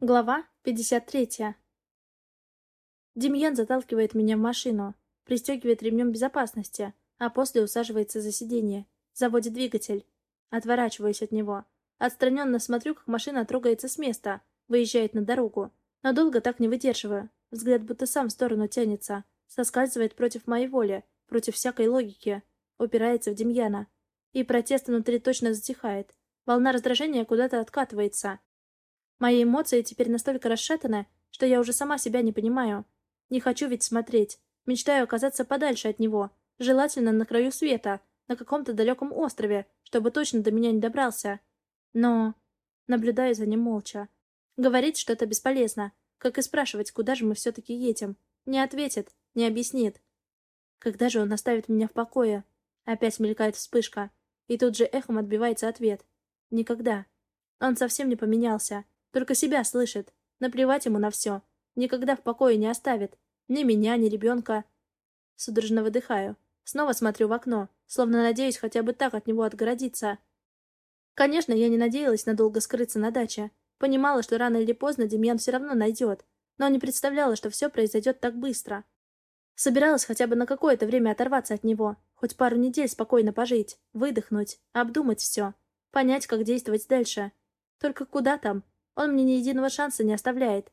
Глава 53. Демьян заталкивает меня в машину, пристегивает ремнем безопасности, а после усаживается за сиденье, заводит двигатель. Отворачиваюсь от него. Отстраненно смотрю, как машина трогается с места, выезжает на дорогу. Но долго так не выдерживаю. Взгляд будто сам в сторону тянется, соскальзывает против моей воли, против всякой логики, упирается в Демьяна. И протест внутри точно затихает. Волна раздражения куда-то откатывается, Мои эмоции теперь настолько расшатаны, что я уже сама себя не понимаю. Не хочу ведь смотреть. Мечтаю оказаться подальше от него, желательно на краю света, на каком-то далеком острове, чтобы точно до меня не добрался. Но... Наблюдаю за ним молча. Говорить что-то бесполезно, как и спрашивать, куда же мы все-таки едем. Не ответит, не объяснит. Когда же он оставит меня в покое? Опять мелькает вспышка. И тут же эхом отбивается ответ. Никогда. Он совсем не поменялся. Только себя слышит. Наплевать ему на все. Никогда в покое не оставит. Ни меня, ни ребенка. Судорожно выдыхаю. Снова смотрю в окно, словно надеюсь хотя бы так от него отгородиться. Конечно, я не надеялась надолго скрыться на даче. Понимала, что рано или поздно Демьян все равно найдет, но не представляла, что все произойдет так быстро. Собиралась хотя бы на какое-то время оторваться от него, хоть пару недель спокойно пожить, выдохнуть, обдумать все, понять, как действовать дальше. Только куда там? Он мне ни единого шанса не оставляет.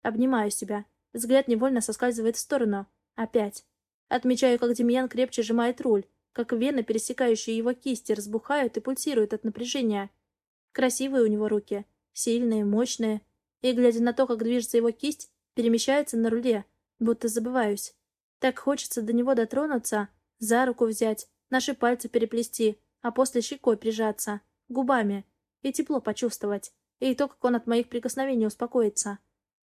Обнимаю себя. Взгляд невольно соскальзывает в сторону. Опять. Отмечаю, как Демьян крепче сжимает руль, как вены, пересекающие его кисти, разбухают и пульсируют от напряжения. Красивые у него руки. Сильные, мощные. И, глядя на то, как движется его кисть, перемещается на руле, будто забываюсь. Так хочется до него дотронуться, за руку взять, наши пальцы переплести, а после щекой прижаться, губами, и тепло почувствовать и то, как он от моих прикосновений успокоится.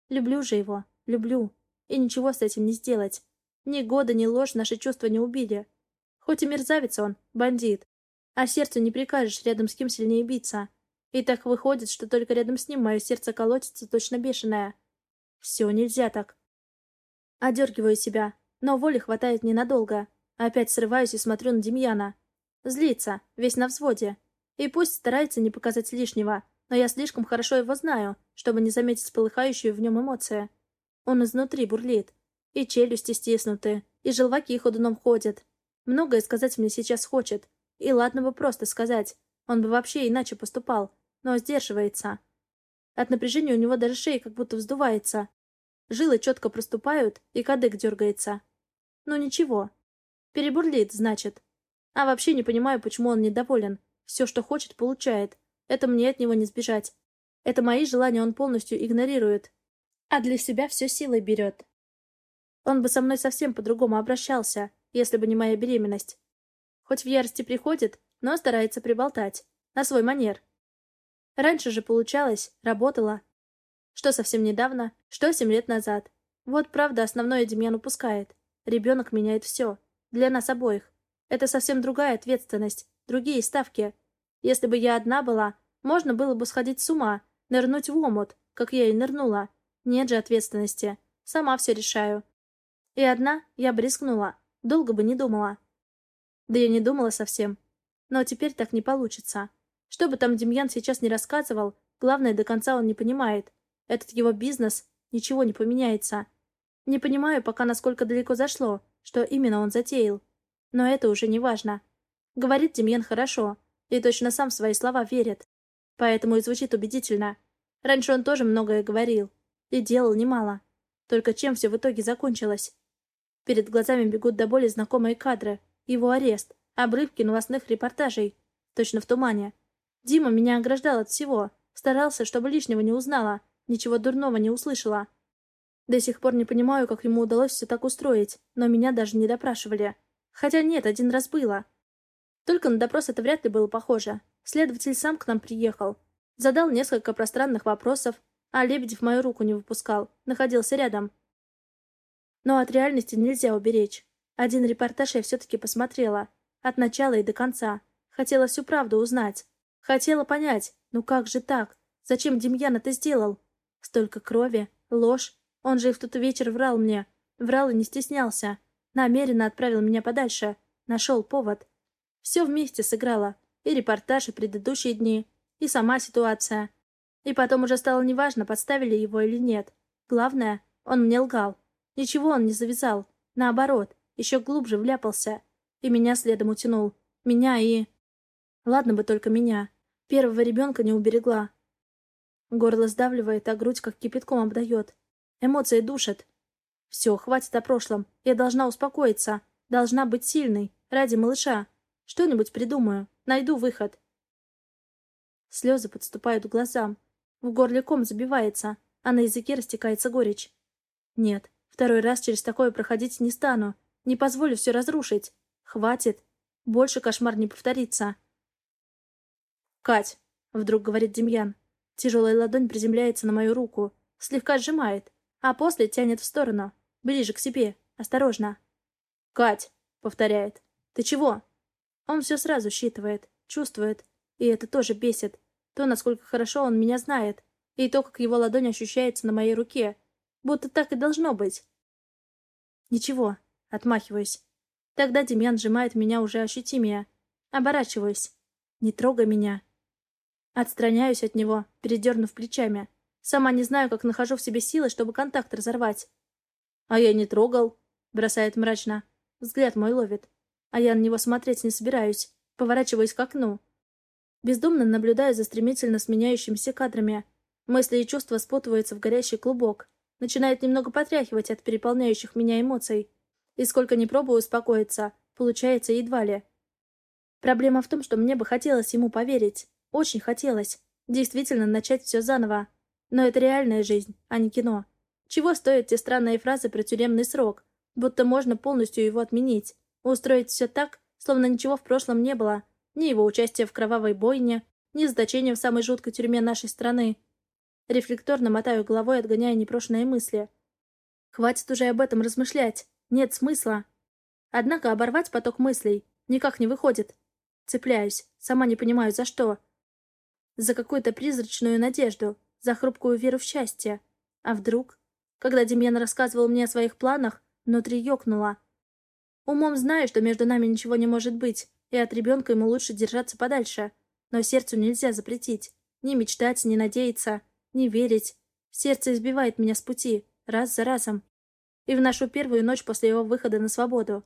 Люблю же его, люблю, и ничего с этим не сделать. Ни года, ни ложь наши чувства не убили. Хоть и мерзавец он, бандит, а сердцу не прикажешь рядом с кем сильнее биться. И так выходит, что только рядом с ним мое сердце колотится точно бешеное. Все, нельзя так. Одергиваю себя, но воли хватает ненадолго. Опять срываюсь и смотрю на Демьяна. Злится, весь на взводе. И пусть старается не показать лишнего, но я слишком хорошо его знаю, чтобы не заметить полыхающую в нем эмоцию. Он изнутри бурлит. И челюсти стиснуты, и желваки ходуном ходят. Многое сказать мне сейчас хочет. И ладно бы просто сказать. Он бы вообще иначе поступал, но сдерживается. От напряжения у него даже шея как будто вздувается. Жилы четко проступают, и кадык дергается. Ну ничего. Перебурлит, значит. А вообще не понимаю, почему он недоволен. Все, что хочет, получает. Это мне от него не сбежать. Это мои желания он полностью игнорирует. А для себя все силой берет. Он бы со мной совсем по-другому обращался, если бы не моя беременность. Хоть в ярости приходит, но старается приболтать. На свой манер. Раньше же получалось, работала. Что совсем недавно, что семь лет назад. Вот правда основное Демьян упускает. Ребенок меняет все. Для нас обоих. Это совсем другая ответственность, другие ставки. Если бы я одна была, можно было бы сходить с ума, нырнуть в омут, как я и нырнула. Нет же ответственности. Сама все решаю. И одна я бы рискнула. Долго бы не думала. Да я не думала совсем. Но теперь так не получится. Что бы там Демьян сейчас не рассказывал, главное, до конца он не понимает. Этот его бизнес, ничего не поменяется. Не понимаю пока, насколько далеко зашло, что именно он затеял. Но это уже не важно. Говорит Демьян хорошо, и точно сам в свои слова верит. Поэтому и звучит убедительно. Раньше он тоже многое говорил. И делал немало. Только чем все в итоге закончилось? Перед глазами бегут до боли знакомые кадры. Его арест. Обрывки новостных репортажей. Точно в тумане. Дима меня ограждал от всего. Старался, чтобы лишнего не узнала. Ничего дурного не услышала. До сих пор не понимаю, как ему удалось все так устроить, но меня даже не допрашивали. Хотя нет, один раз было. Только на допрос это вряд ли было похоже. Следователь сам к нам приехал. Задал несколько пространных вопросов, а Лебедев мою руку не выпускал, находился рядом. Но от реальности нельзя уберечь. Один репортаж я все-таки посмотрела. От начала и до конца. Хотела всю правду узнать. Хотела понять, ну как же так? Зачем Демьян это сделал? Столько крови, ложь. Он же и в тот вечер врал мне. Врал и не стеснялся. Намеренно отправил меня подальше. Нашел повод. Все вместе сыграло. И репортаж, и предыдущие дни, и сама ситуация. И потом уже стало неважно, подставили его или нет. Главное, он мне лгал. Ничего он не завязал. Наоборот, еще глубже вляпался. И меня следом утянул. Меня и... Ладно бы только меня. Первого ребенка не уберегла. Горло сдавливает, а грудь как кипятком обдает. Эмоции душат. Все, хватит о прошлом. Я должна успокоиться. Должна быть сильной. Ради малыша. Что-нибудь придумаю. Найду выход. Слезы подступают к глазам. В горле ком забивается, а на языке растекается горечь. Нет, второй раз через такое проходить не стану. Не позволю все разрушить. Хватит. Больше кошмар не повторится. «Кать!» — вдруг говорит Демьян. Тяжелая ладонь приземляется на мою руку, слегка сжимает, а после тянет в сторону, ближе к себе, осторожно. «Кать!» — повторяет. «Ты чего?» Он все сразу считывает, чувствует, и это тоже бесит. То, насколько хорошо он меня знает, и то, как его ладонь ощущается на моей руке, будто так и должно быть. «Ничего», — отмахиваюсь. Тогда Демьян сжимает меня уже ощутимее. Оборачиваюсь. «Не трогай меня». Отстраняюсь от него, передернув плечами. Сама не знаю, как нахожу в себе силы, чтобы контакт разорвать. «А я не трогал», — бросает мрачно. Взгляд мой ловит. А я на него смотреть не собираюсь. Поворачиваюсь к окну. Бездумно наблюдаю за стремительно сменяющимися кадрами. Мысли и чувства спутываются в горящий клубок. Начинает немного потряхивать от переполняющих меня эмоций. И сколько ни пробую успокоиться, получается едва ли. Проблема в том, что мне бы хотелось ему поверить. Очень хотелось. Действительно начать все заново. Но это реальная жизнь, а не кино. Чего стоят те странные фразы про тюремный срок? Будто можно полностью его отменить. Устроить все так, словно ничего в прошлом не было. Ни его участия в кровавой бойне, ни заточения в самой жуткой тюрьме нашей страны. Рефлекторно мотаю головой, отгоняя непрошенные мысли. Хватит уже об этом размышлять. Нет смысла. Однако оборвать поток мыслей никак не выходит. Цепляюсь, сама не понимаю за что за какую-то призрачную надежду, за хрупкую веру в счастье. А вдруг? Когда Демьян рассказывал мне о своих планах, внутри ёкнуло. Умом знаю, что между нами ничего не может быть, и от ребенка ему лучше держаться подальше. Но сердцу нельзя запретить. Ни мечтать, ни надеяться, ни верить. Сердце избивает меня с пути, раз за разом. И в нашу первую ночь после его выхода на свободу.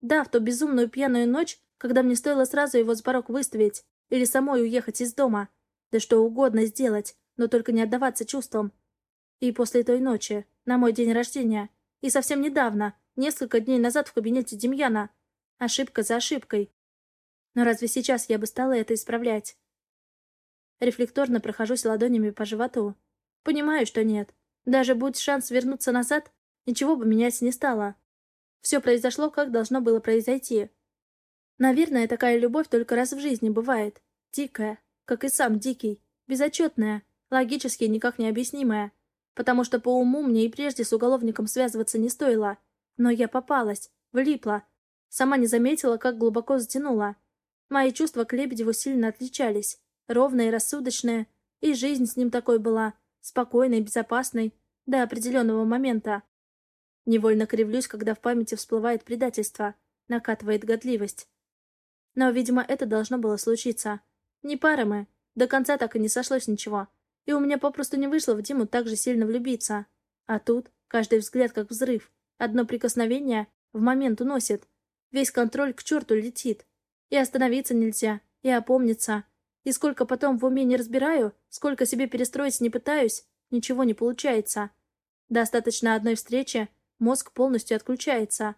Да, в ту безумную пьяную ночь, когда мне стоило сразу его с порог выставить, или самой уехать из дома. Да что угодно сделать, но только не отдаваться чувствам. И после той ночи, на мой день рождения, и совсем недавно, несколько дней назад в кабинете Демьяна. Ошибка за ошибкой. Но разве сейчас я бы стала это исправлять? Рефлекторно прохожусь ладонями по животу. Понимаю, что нет. Даже будь шанс вернуться назад, ничего бы менять не стало. Все произошло, как должно было произойти. Наверное, такая любовь только раз в жизни бывает. Дикая, как и сам Дикий, безотчетная, логически никак не объяснимая, потому что по уму мне и прежде с уголовником связываться не стоило. Но я попалась, влипла, сама не заметила, как глубоко затянула. Мои чувства к Лебедеву сильно отличались, ровные, рассудочные, и жизнь с ним такой была, спокойной, безопасной, до определенного момента. Невольно кривлюсь, когда в памяти всплывает предательство, накатывает годливость. Но, видимо, это должно было случиться. Не пара мы. До конца так и не сошлось ничего. И у меня попросту не вышло в Диму так же сильно влюбиться. А тут каждый взгляд как взрыв. Одно прикосновение в момент уносит. Весь контроль к черту летит. И остановиться нельзя, и опомниться. И сколько потом в уме не разбираю, сколько себе перестроить не пытаюсь, ничего не получается. Достаточно одной встречи, мозг полностью отключается.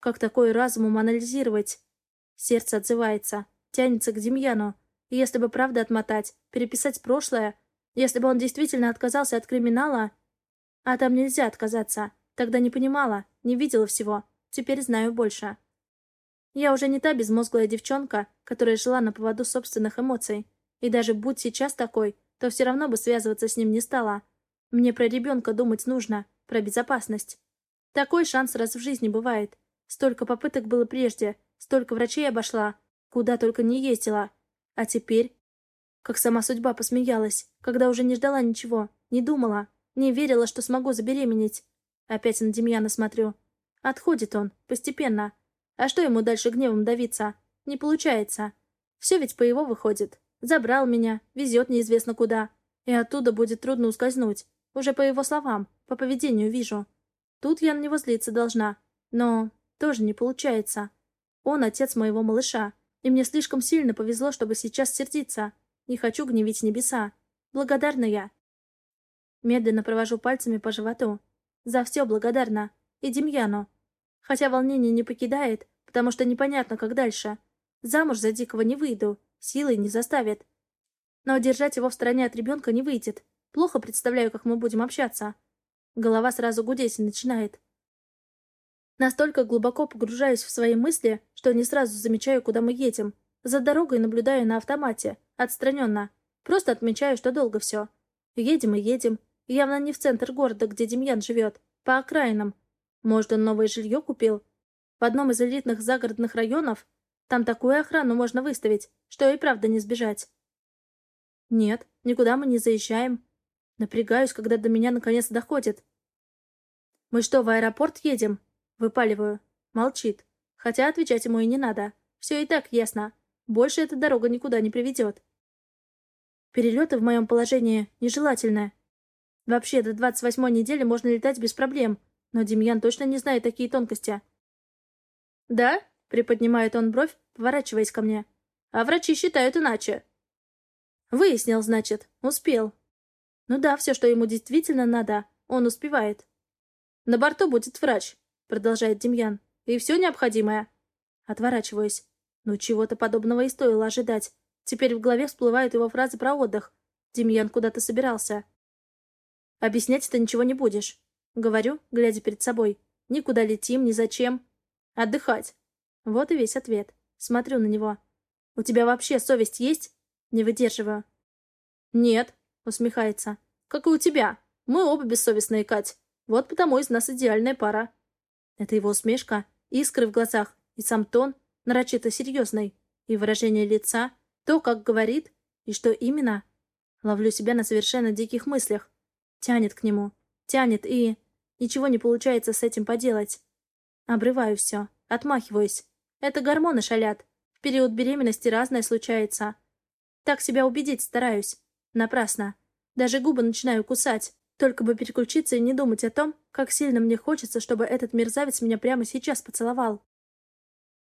Как такое разумом анализировать? Сердце отзывается, тянется к Демьяну, и если бы правда отмотать, переписать прошлое, если бы он действительно отказался от криминала... А там нельзя отказаться. Тогда не понимала, не видела всего. Теперь знаю больше. Я уже не та безмозглая девчонка, которая жила на поводу собственных эмоций. И даже будь сейчас такой, то все равно бы связываться с ним не стала. Мне про ребенка думать нужно, про безопасность. Такой шанс раз в жизни бывает. Столько попыток было прежде, столько врачей обошла, куда только не ездила. А теперь? Как сама судьба посмеялась, когда уже не ждала ничего, не думала, не верила, что смогу забеременеть. Опять на Демьяна смотрю. Отходит он, постепенно. А что ему дальше гневом давиться? Не получается. Все ведь по его выходит. Забрал меня, везет неизвестно куда. И оттуда будет трудно ускользнуть. Уже по его словам, по поведению вижу. Тут я на него злиться должна. Но тоже не получается. Он отец моего малыша. И мне слишком сильно повезло, чтобы сейчас сердиться. Не хочу гневить небеса. Благодарна я. Медленно провожу пальцами по животу. За все благодарна. И Демьяну. Хотя волнение не покидает, потому что непонятно, как дальше. Замуж за Дикого не выйду, силой не заставит. Но держать его в стороне от ребенка не выйдет. Плохо представляю, как мы будем общаться. Голова сразу гудеть начинает. Настолько глубоко погружаюсь в свои мысли, что не сразу замечаю, куда мы едем. За дорогой наблюдаю на автомате, отстраненно. Просто отмечаю, что долго все. Едем и едем. Явно не в центр города, где Демьян живет. По окраинам. Может, он новое жилье купил? В одном из элитных загородных районов? Там такую охрану можно выставить, что и правда не сбежать. Нет, никуда мы не заезжаем. Напрягаюсь, когда до меня наконец доходит. Мы что, в аэропорт едем? Выпаливаю. Молчит. Хотя отвечать ему и не надо. Все и так ясно. Больше эта дорога никуда не приведет. Перелеты в моем положении нежелательны. Вообще, до 28 недели можно летать без проблем, но Демьян точно не знает такие тонкости. «Да?» — приподнимает он бровь, поворачиваясь ко мне. «А врачи считают иначе». «Выяснил, значит. Успел». «Ну да, все, что ему действительно надо, он успевает». «На борту будет врач», — продолжает Демьян. «И все необходимое». Отворачиваюсь. Ну, чего-то подобного и стоило ожидать. Теперь в голове всплывают его фразы про отдых. Демьян куда-то собирался. «Объяснять это ничего не будешь. Говорю, глядя перед собой. Никуда летим, ни зачем. Отдыхать. Вот и весь ответ. Смотрю на него. У тебя вообще совесть есть? Не выдерживаю. Нет, усмехается. Как и у тебя. Мы оба бессовестные, Кать. Вот потому из нас идеальная пара. Это его усмешка, искры в глазах и сам тон нарочито серьезный. И выражение лица, то, как говорит, и что именно. Ловлю себя на совершенно диких мыслях. Тянет к нему. Тянет и... Ничего не получается с этим поделать. Обрываю все. Отмахиваюсь. Это гормоны шалят. В период беременности разное случается. Так себя убедить стараюсь. Напрасно. Даже губы начинаю кусать. Только бы переключиться и не думать о том, как сильно мне хочется, чтобы этот мерзавец меня прямо сейчас поцеловал.